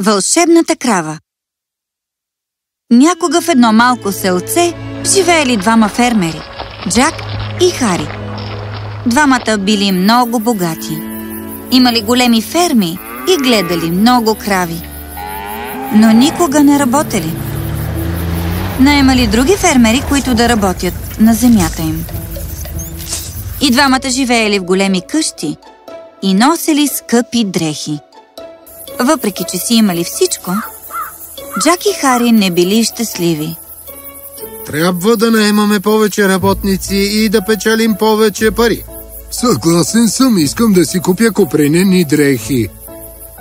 Вълшебната крава Някога в едно малко селце живеели двама фермери – Джак и Хари. Двамата били много богати. Имали големи ферми и гледали много крави. Но никога не работели. Наемали други фермери, които да работят на земята им. И двамата живеели в големи къщи и носели скъпи дрехи. Въпреки, че си имали всичко, Джак и Хари не били щастливи. Трябва да наемаме повече работници и да печелим повече пари. Съгласен съм, искам да си купя копринени дрехи.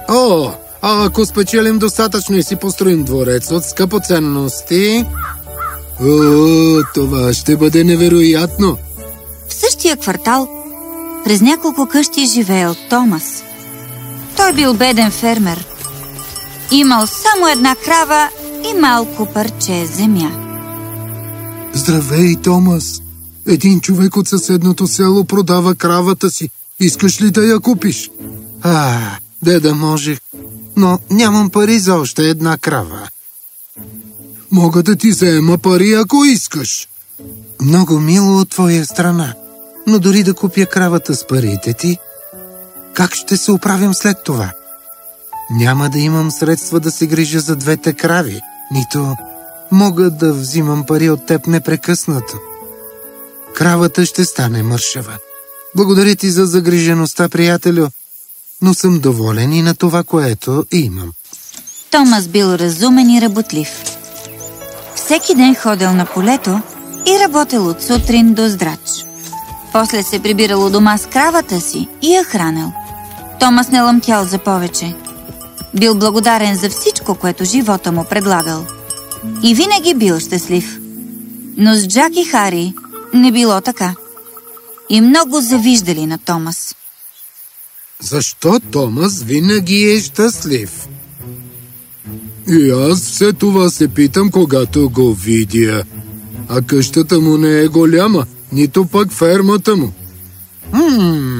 О, а ако спечелим достатъчно и си построим дворец от скъпоценности... О, това ще бъде невероятно! В същия квартал през няколко къщи живеел Томас. Той бил беден фермер. Имал само една крава и малко парче земя. Здравей, Томас! Един човек от съседното село продава кравата си. Искаш ли да я купиш? А, де да можех. Но нямам пари за още една крава. Мога да ти взема пари, ако искаш. Много мило от твоя страна. Но дори да купя кравата с парите ти, как ще се оправим след това? Няма да имам средства да се грижа за двете крави, нито мога да взимам пари от теб непрекъснато. Кравата ще стане мършава. Благодаря ти за загрижеността, приятелю, но съм доволен и на това, което имам. Томас бил разумен и работлив. Всеки ден ходил на полето и работил от сутрин до здрач. После се прибирал у дома с кравата си и я хранил. Томас не лъмтял за повече. Бил благодарен за всичко, което живота му предлагал. И винаги бил щастлив. Но с Джак и Хари не било така. И много завиждали на Томас. Защо Томас винаги е щастлив? И аз все това се питам, когато го видя. А къщата му не е голяма, нито пък фермата му. Хм,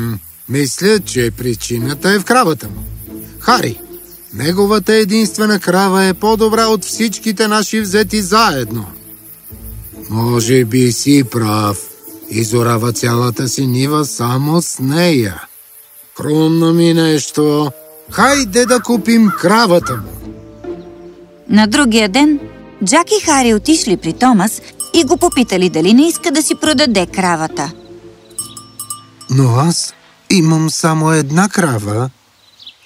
мисля, че причината е в кравата му. Хари, неговата единствена крава е по-добра от всичките наши взети заедно. Може би си прав. Изорава цялата си нива само с нея. Хрумна ми нещо. Хайде да купим кравата му. На другия ден Джак и Хари отишли при Томас и го попитали дали не иска да си продаде кравата. Но аз имам само една крава.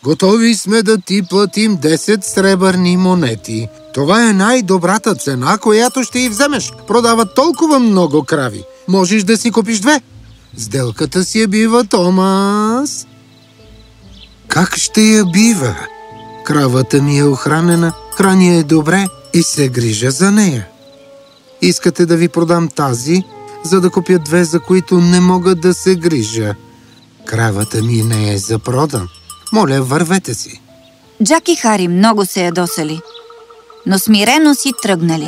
Готови сме да ти платим 10 сребърни монети. Това е най-добрата цена, която ще и вземеш. Продават толкова много крави. Можеш да си купиш две. Сделката си я бива, Томас. Как ще я бива? Кравата ми е охранена, храня е добре и се грижа за нея. Искате да ви продам тази, за да купя две, за които не мога да се грижа. Кравата ми не е за продан. Моля, вървете си. Джак и Хари много се ядосали, но смирено си тръгнали.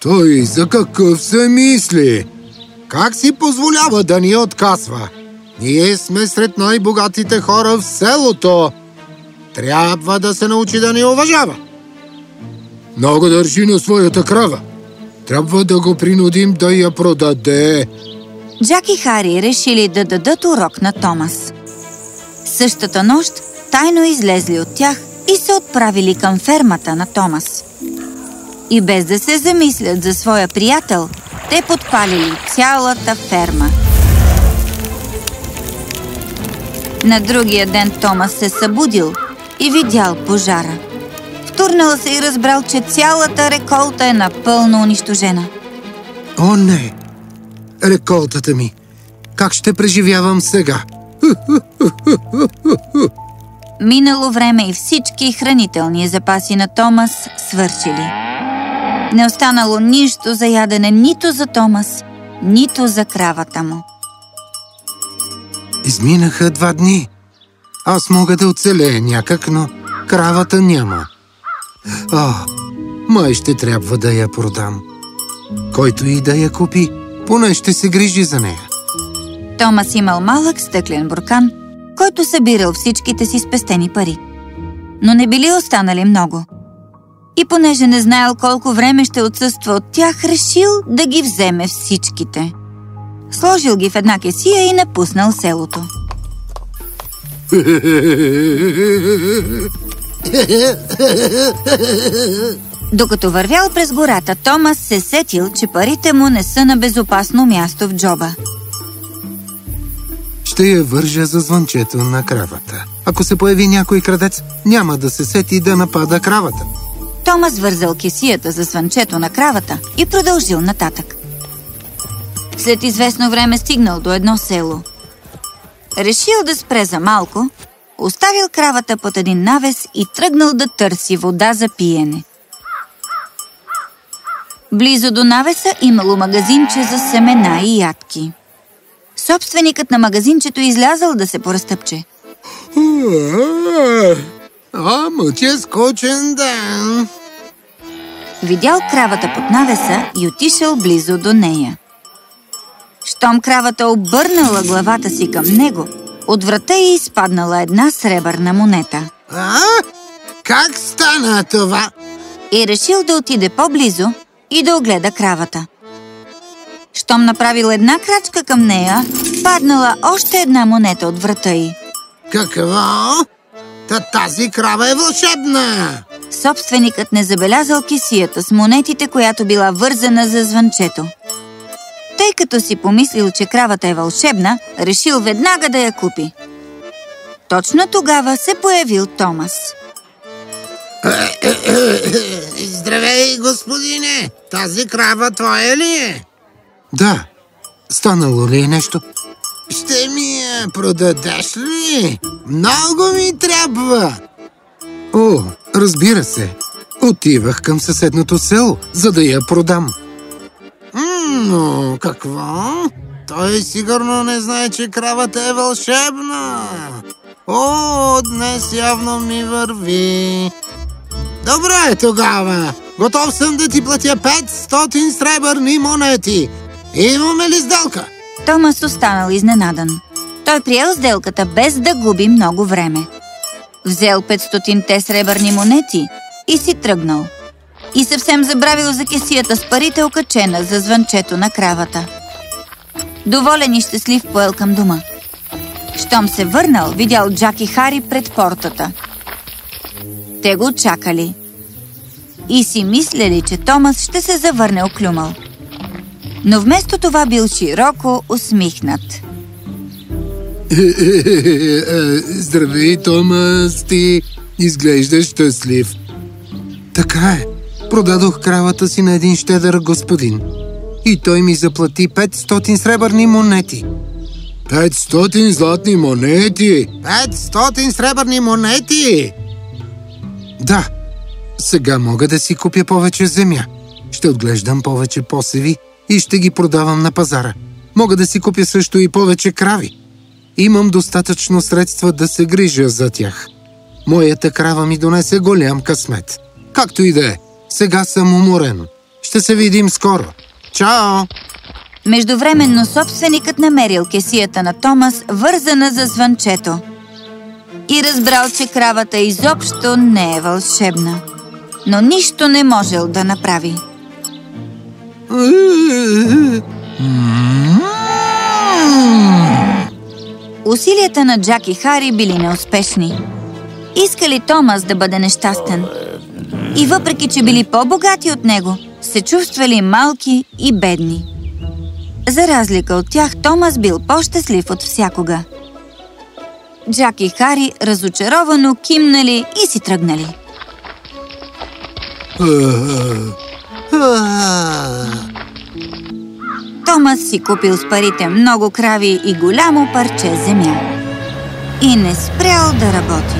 Той за какъв се мисли? Как си позволява да ни отказва? Ние сме сред най-богатите хора в селото. Трябва да се научи да ни уважава. Много държи на своята крава. Трябва да го принудим да я продаде. Джак и Хари решили да дадат урок на Томас. Същата нощ тайно излезли от тях и се отправили към фермата на Томас. И без да се замислят за своя приятел, те подпалили цялата ферма. На другия ден Томас се събудил и видял пожара. Втурнал се и разбрал, че цялата реколта е напълно унищожена. О, не! Реколтата ми! Как ще преживявам сега? Минало време и всички хранителни запаси на Томас свършили. Не останало нищо за ядене нито за Томас, нито за кравата му. Изминаха два дни. Аз мога да оцелея някак, но кравата няма. О, май ще трябва да я продам. Който и да я купи, поне ще се грижи за нея. Томас имал малък стъклен буркан, който събирал всичките си спестени пари. но не били останали много. И понеже не знаел колко време ще отсъства от тях, решил да ги вземе всичките. Сложил ги в една кесия и напуснал селото. Докато вървял през гората, Томас се сетил, че парите му не са на безопасно място в джоба. Ще я вържа за звънчето на кравата. Ако се появи някой крадец, няма да се сети да напада кравата. Томас вързал кесията за звънчето на кравата и продължил нататък. След известно време стигнал до едно село. Решил да спре за малко, оставил кравата под един навес и тръгнал да търси вода за пиене. Близо до навеса имало магазинче за семена и ядки. Собственикът на магазинчето излязал да се поразтъпче. О, мъче скучен ден. Видял кравата под навеса и отишъл близо до нея. Щом кравата обърнала главата си към него, от врата й изпаднала една сребърна монета. А? Как стана това? И решил да отиде по-близо и да огледа кравата. Щом направил една крачка към нея, паднала още една монета от врата й. Какво? Та тази крава е вълшебна! Собственикът не забелязал кисията с монетите, която била вързана за звънчето. Тъй като си помислил, че кравата е вълшебна, решил веднага да я купи. Точно тогава се появил Томас. Здравей, господине! Тази крава твоя ли е? Да. Станало ли е нещо? Ще ми я продадеш ли? Много ми трябва! О, разбира се. Отивах към съседното село, за да я продам. Но какво? Той сигурно не знае, че кравата е вълшебна. О, днес явно ми върви. Добре тогава. Готов съм да ти платя 500 сребърни монети. Имаме ли сделка? Томас останал изненадан. Той приел сделката без да губи много време. Взел 500-те сребърни монети и си тръгнал. И съвсем забравил за кесията с парите окачена за звънчето на кравата. Доволен и щастлив поел към дома. Щом се върнал, видял Джак и Хари пред портата. Те го чакали. И си мислели, че Томас ще се завърне оклюмал. Но вместо това бил широко усмихнат. Здравей, Томас, ти изглеждаш щастлив. Така е. Продадох кравата си на един щедър господин. И той ми заплати 500 сребърни монети. 500 златни монети! 500 сребърни монети! Да, сега мога да си купя повече земя. Ще отглеждам повече посеви и ще ги продавам на пазара. Мога да си купя също и повече крави. Имам достатъчно средства да се грижа за тях. Моята крава ми донесе голям късмет. Както и да е, сега съм уморен. Ще се видим скоро. Чао! Междувременно собственикът намерил кесията на Томас, вързана за звънчето. И разбрал, че кравата изобщо не е вълшебна. Но нищо не можел да направи. Усилията на Джак и Хари били неуспешни. Искали Томас да бъде нещастен. И въпреки, че били по-богати от него, се чувствали малки и бедни. За разлика от тях, Томас бил по-щастлив от всякога. Джак и Хари разочаровано кимнали и си тръгнали. Томас си купил с парите много крави и голямо парче земя. И не спрял да работи.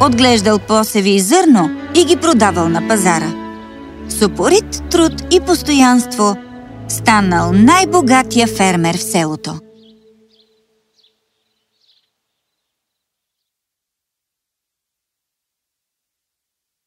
Отглеждал посеви и зърно и ги продавал на пазара. С упорит труд и постоянство станал най-богатия фермер в селото.